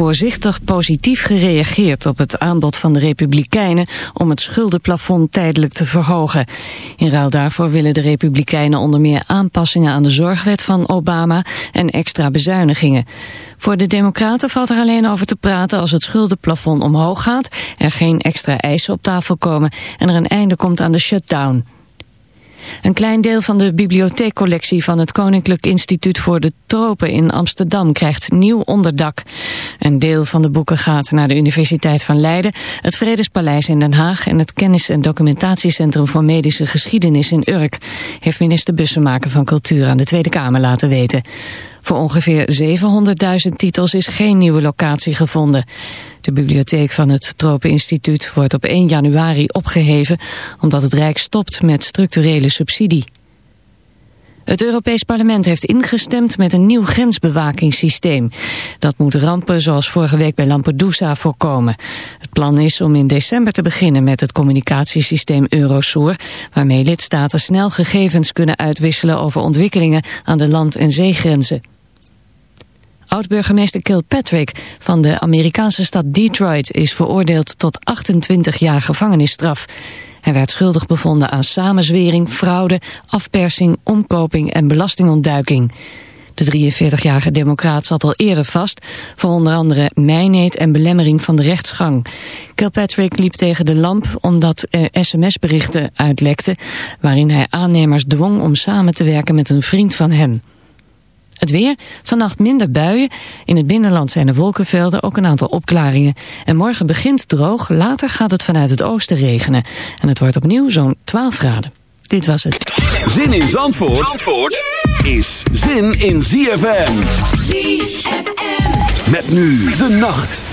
voorzichtig positief gereageerd op het aanbod van de Republikeinen om het schuldenplafond tijdelijk te verhogen. In ruil daarvoor willen de Republikeinen onder meer aanpassingen aan de zorgwet van Obama en extra bezuinigingen. Voor de Democraten valt er alleen over te praten als het schuldenplafond omhoog gaat, er geen extra eisen op tafel komen en er een einde komt aan de shutdown. Een klein deel van de bibliotheekcollectie van het Koninklijk Instituut voor de Tropen in Amsterdam krijgt nieuw onderdak. Een deel van de boeken gaat naar de Universiteit van Leiden, het Vredespaleis in Den Haag en het Kennis- en Documentatiecentrum voor Medische Geschiedenis in Urk, heeft minister Bussemaker van Cultuur aan de Tweede Kamer laten weten. Voor ongeveer 700.000 titels is geen nieuwe locatie gevonden. De bibliotheek van het Tropeninstituut wordt op 1 januari opgeheven... omdat het Rijk stopt met structurele subsidie. Het Europees Parlement heeft ingestemd met een nieuw grensbewakingssysteem. Dat moet rampen zoals vorige week bij Lampedusa voorkomen. Het plan is om in december te beginnen met het communicatiesysteem Eurosur... waarmee lidstaten snel gegevens kunnen uitwisselen over ontwikkelingen aan de land- en zeegrenzen. Oud-burgemeester Kilpatrick van de Amerikaanse stad Detroit is veroordeeld tot 28 jaar gevangenisstraf. Hij werd schuldig bevonden aan samenzwering, fraude, afpersing, omkoping en belastingontduiking. De 43-jarige democraat zat al eerder vast voor onder andere mijneet en belemmering van de rechtsgang. Kilpatrick liep tegen de lamp omdat er sms-berichten uitlekten waarin hij aannemers dwong om samen te werken met een vriend van hem. Het weer, vannacht minder buien. In het binnenland zijn er wolkenvelden, ook een aantal opklaringen. En morgen begint droog, later gaat het vanuit het oosten regenen. En het wordt opnieuw zo'n 12 graden. Dit was het. Zin in Zandvoort, Zandvoort is zin in ZFM. ZFM. Met nu de nacht.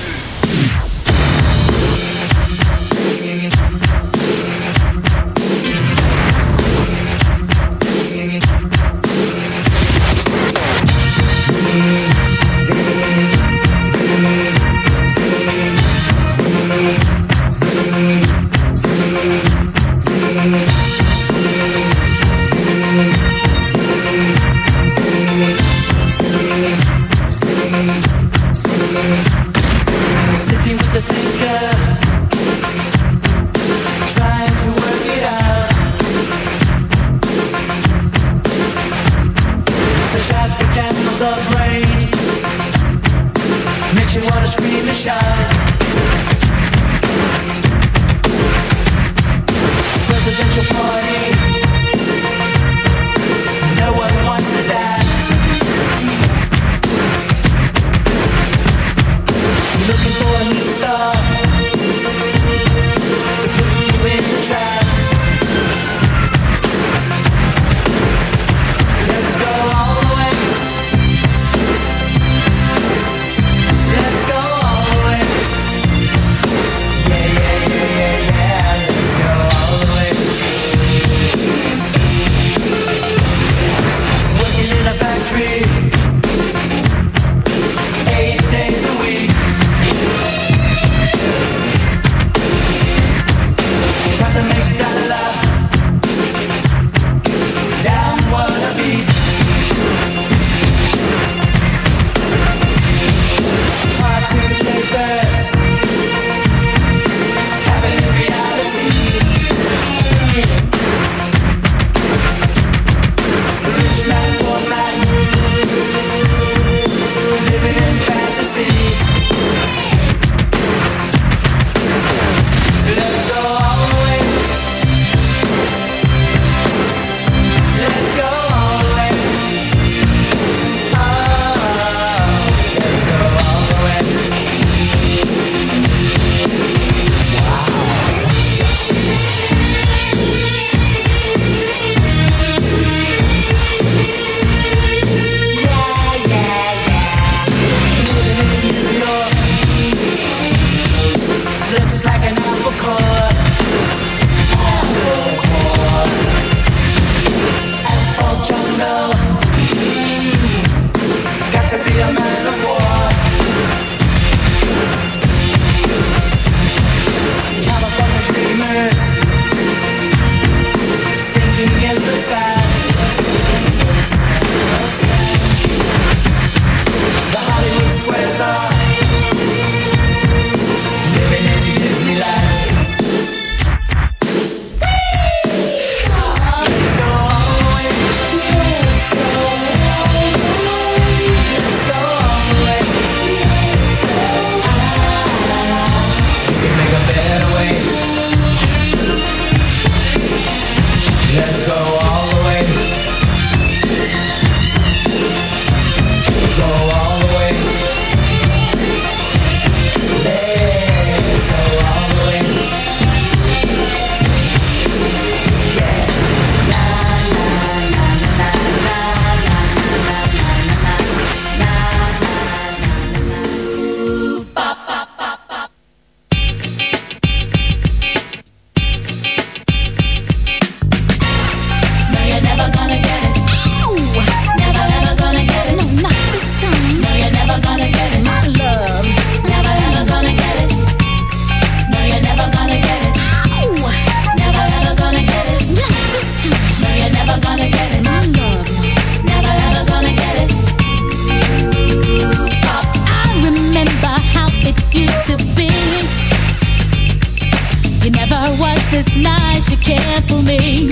this night you care for me.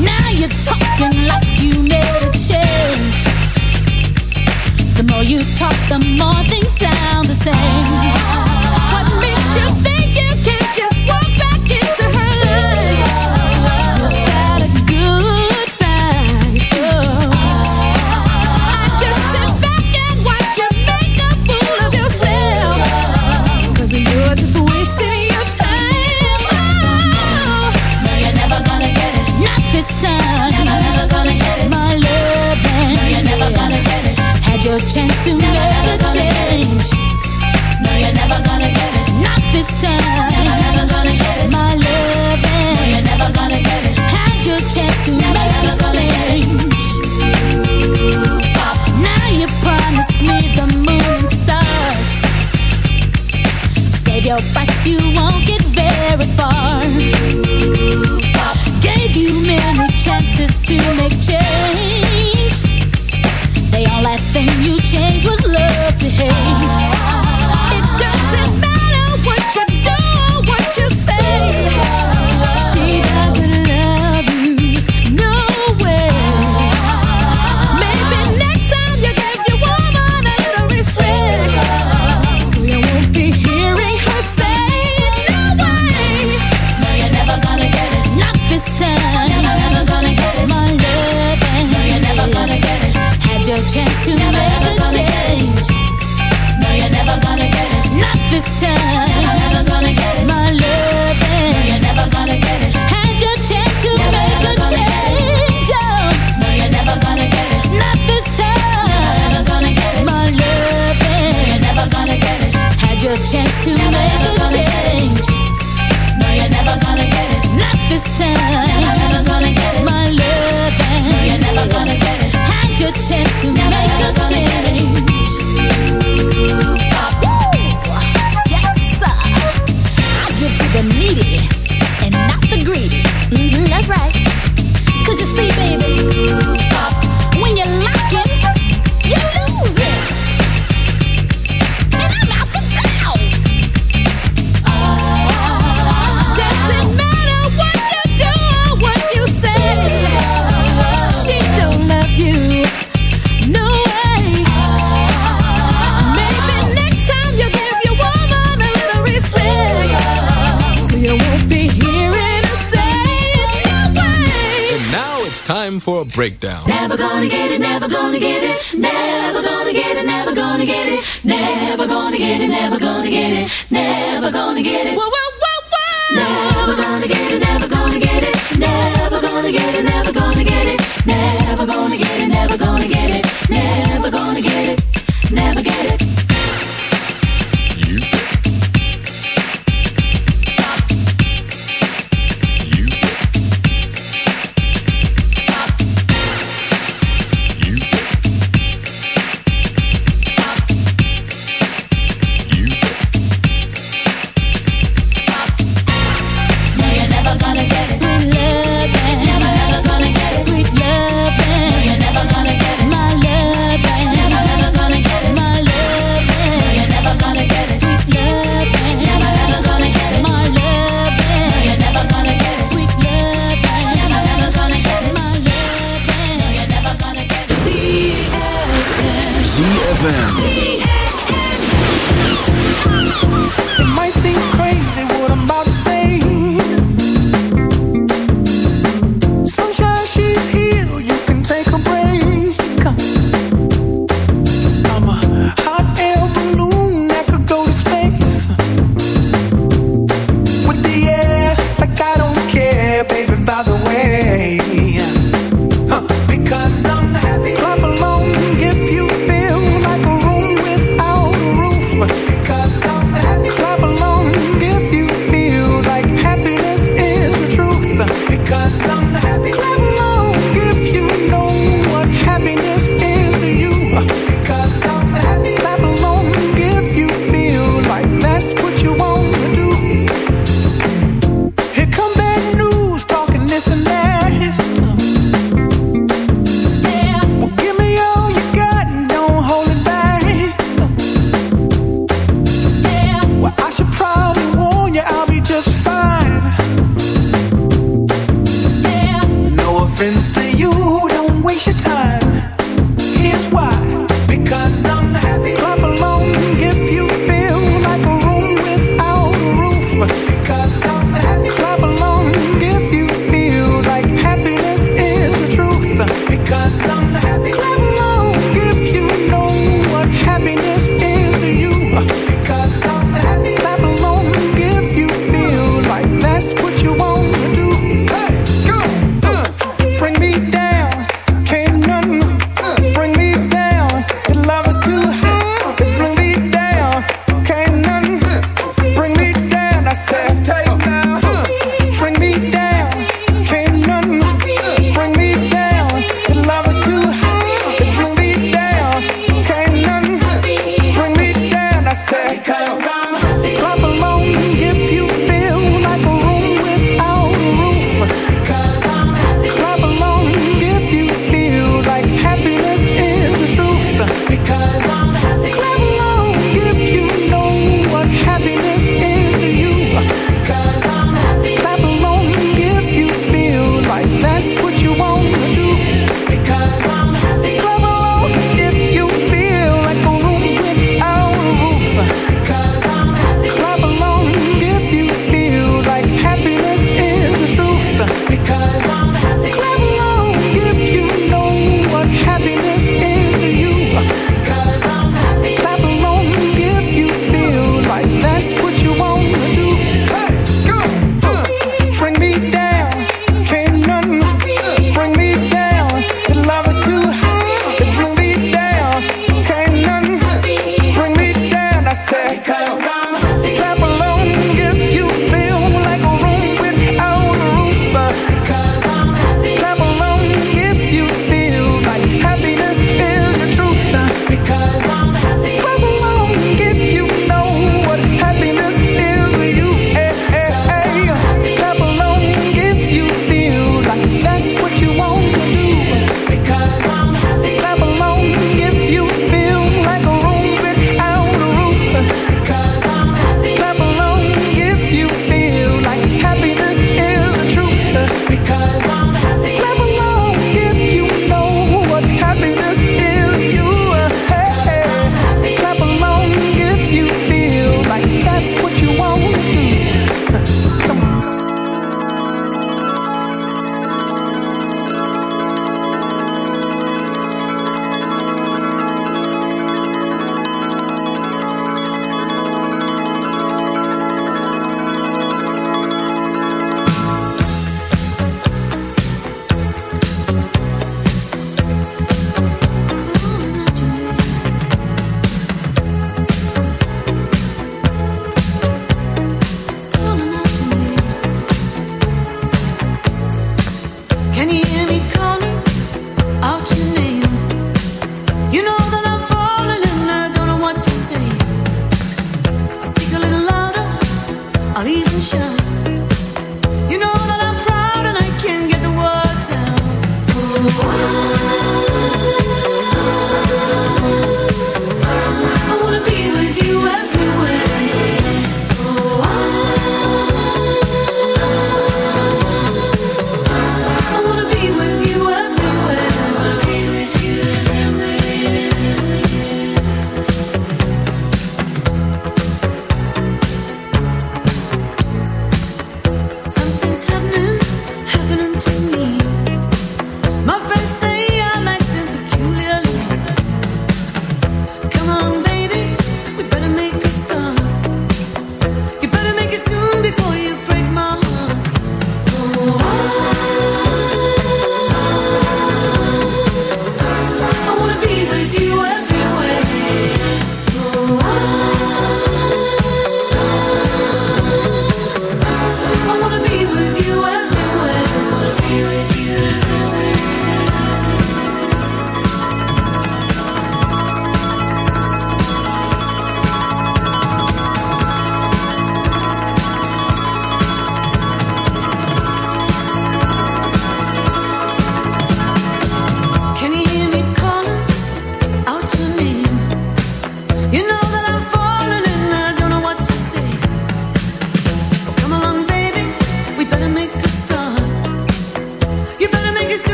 Now you're talking like you made a change. The more you talk, the more things sound the same. had your chance to never, never change. No, you're never gonna get it. Not this time. Never, never gonna get it. My love, no, you're never gonna get it. Had your chance to never, make a change. Pop. Now you promise me the moon and stars. Save your breath, you won't get very far. Pop. Gave you many chances to make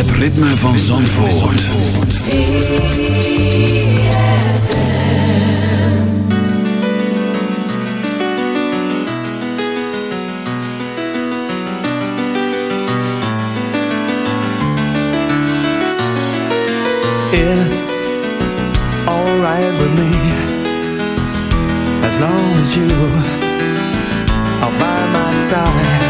Het ritme van Zandvoort. It's alright with me As long as you are by my side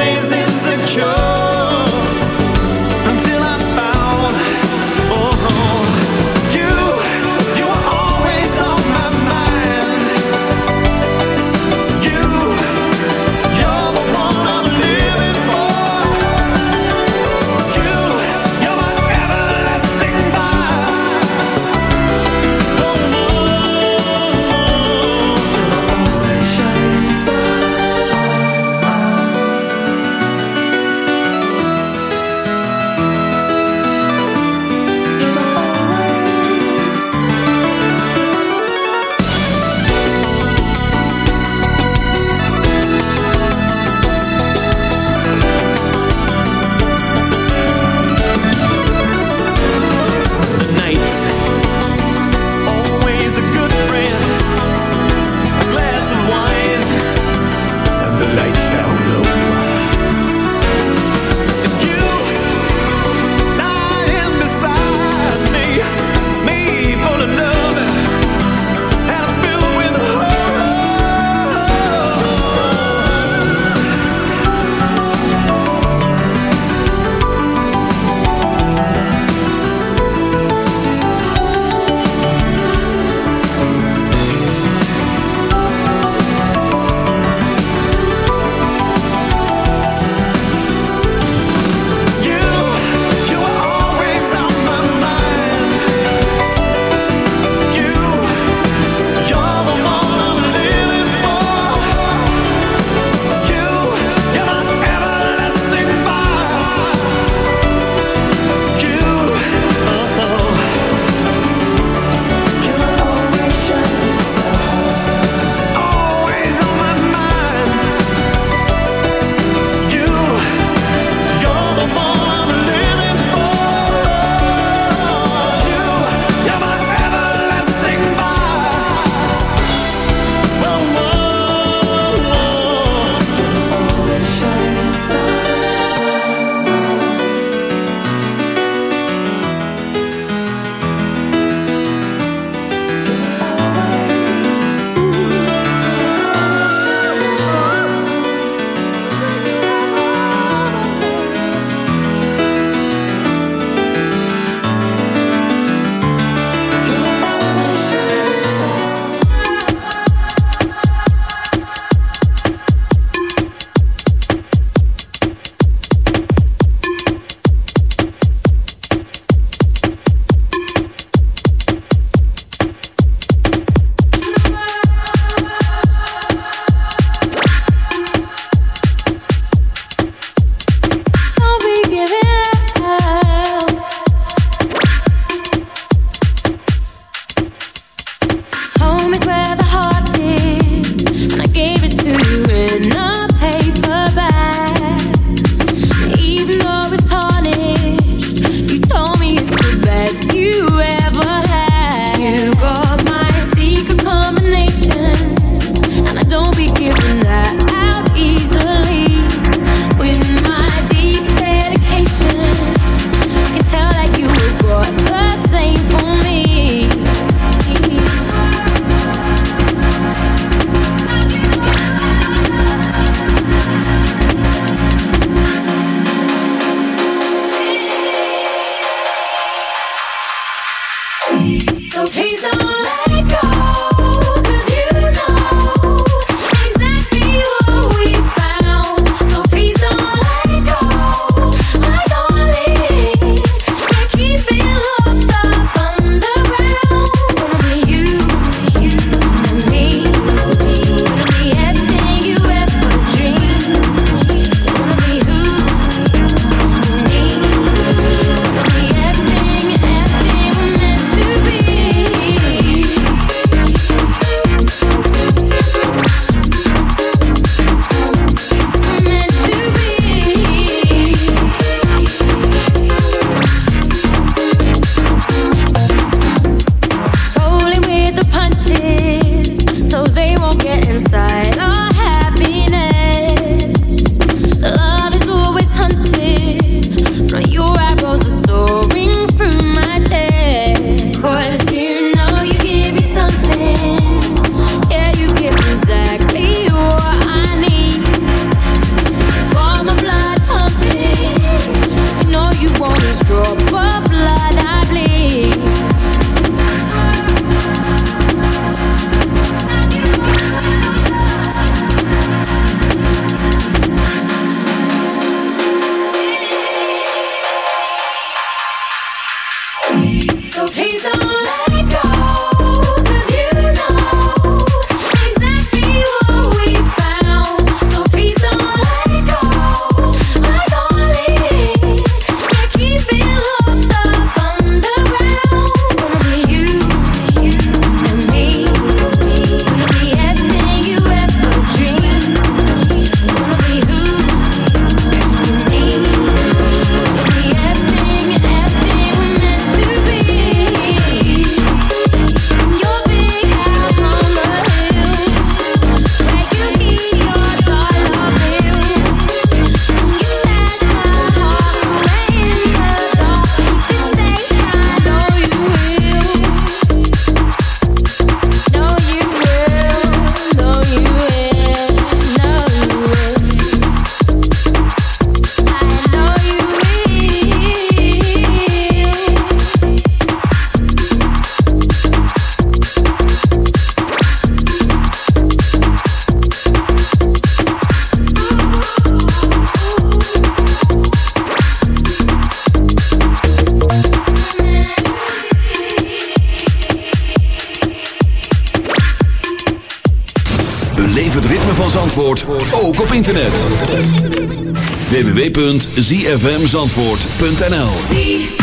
www.zfmzandvoort.nl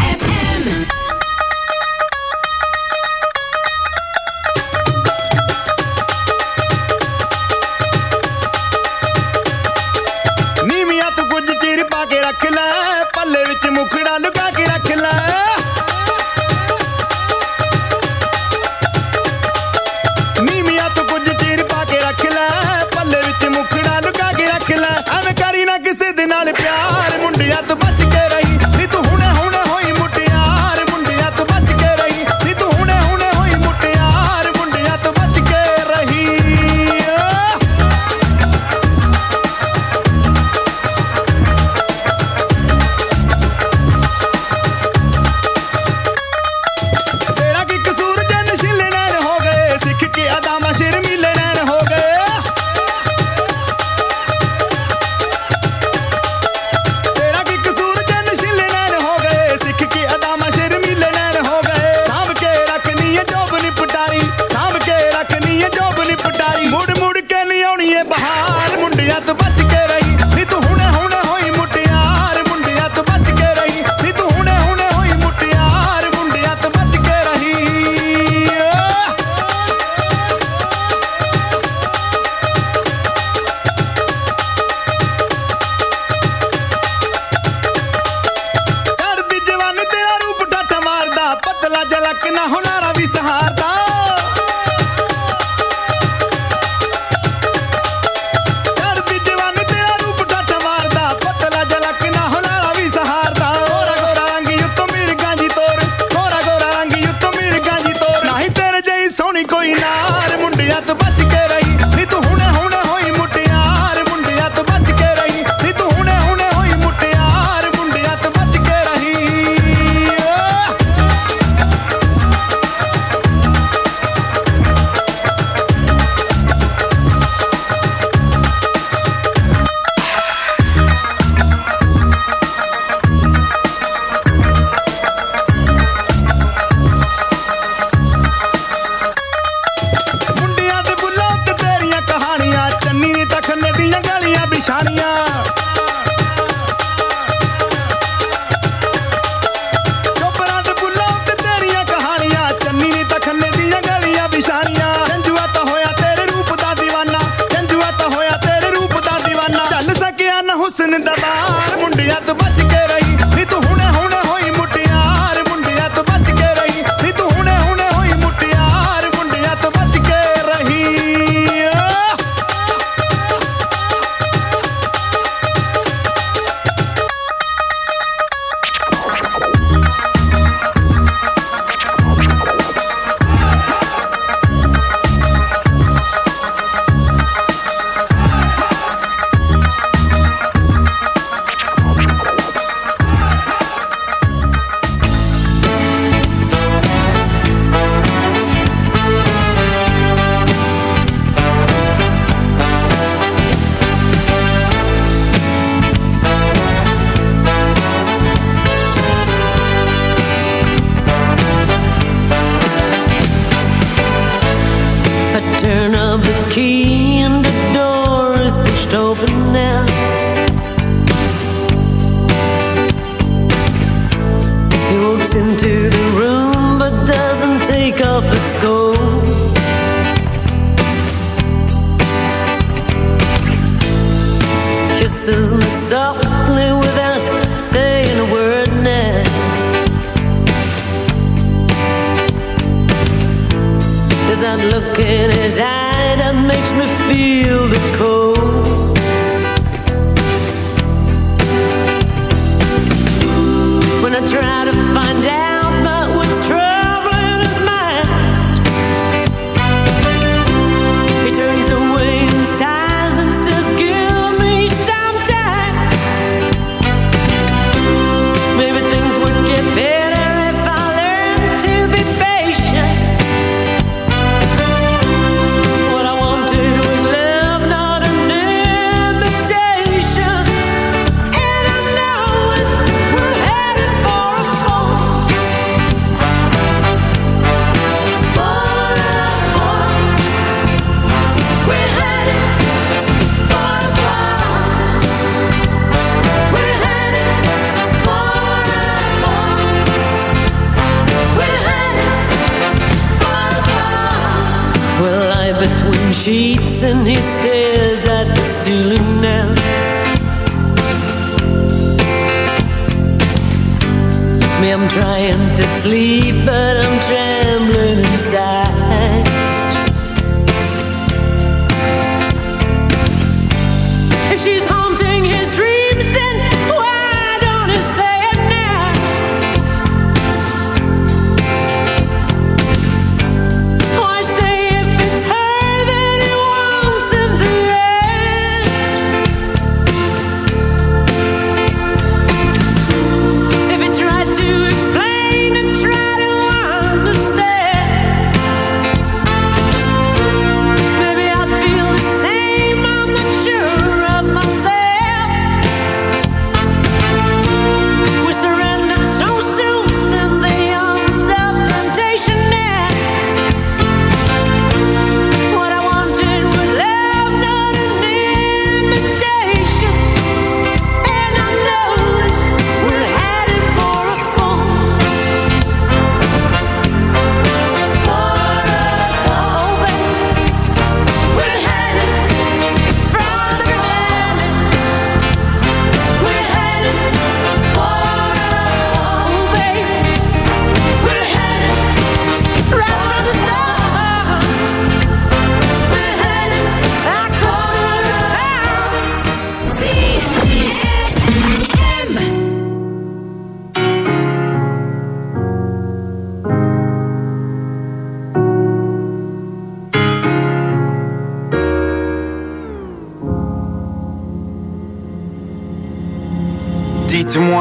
and he still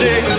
shit.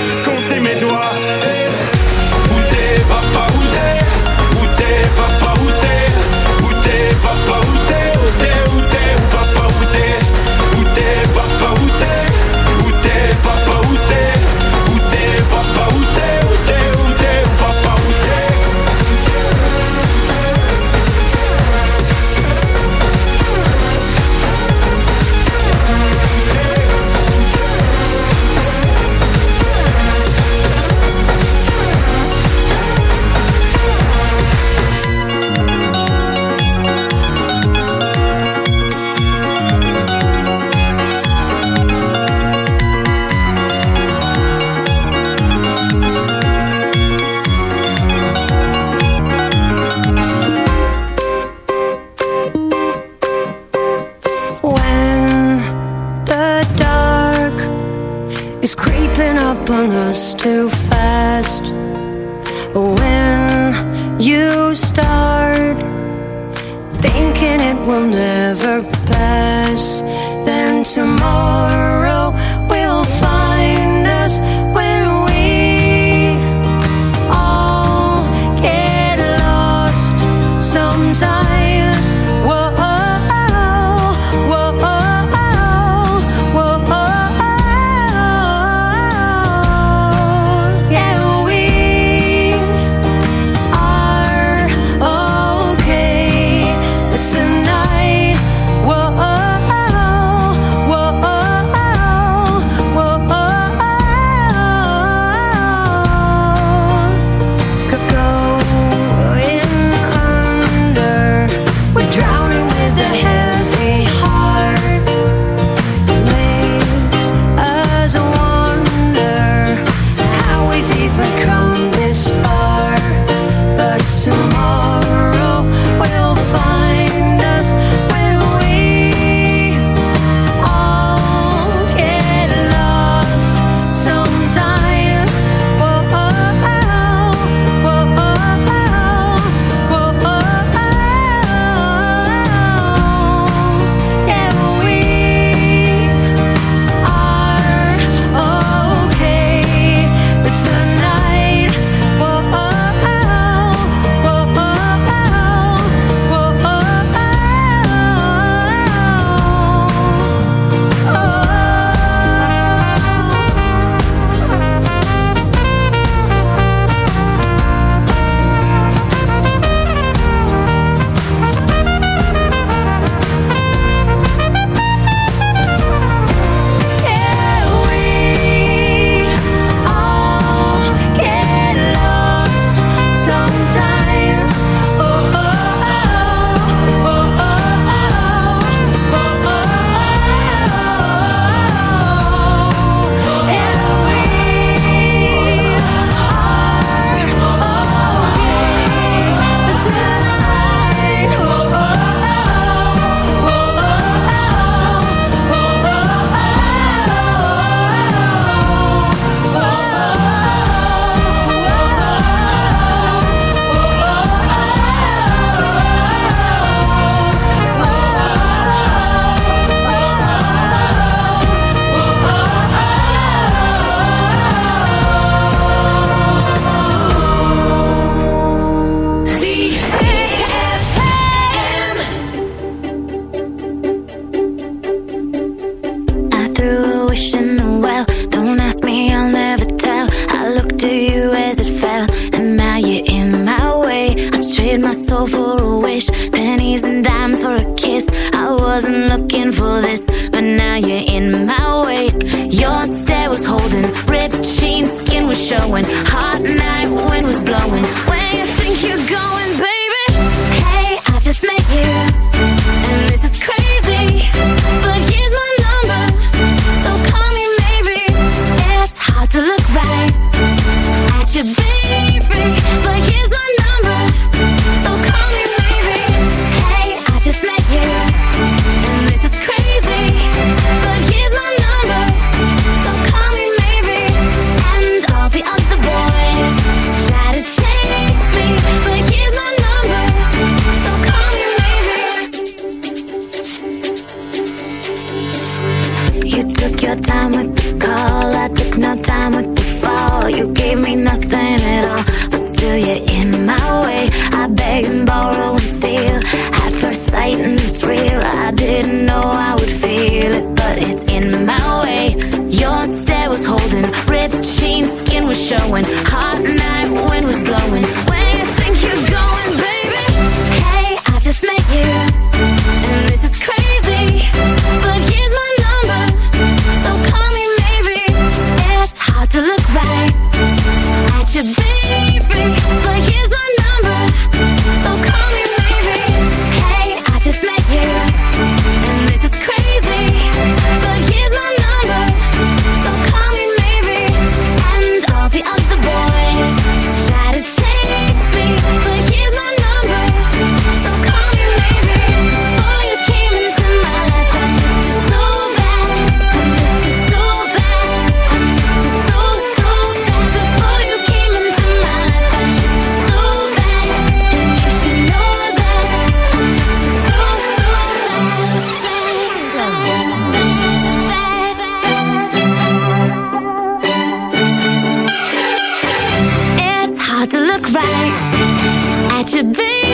Right at your baby,